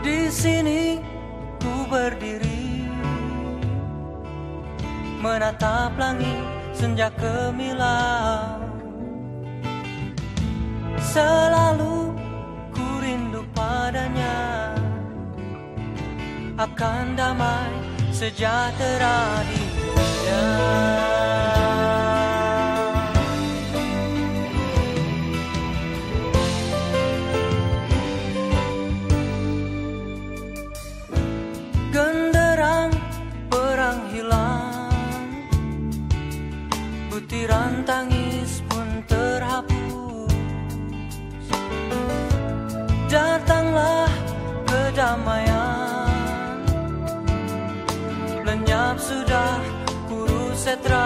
Di sini ku berdiri. Menatap langit senja kemilau Selalu ku rindu padanya. Akan damai sejahtera di dunia hilang. Butiran tangis pun terhapus. Datanglah kedamaian. Lenyap sudah kurus setra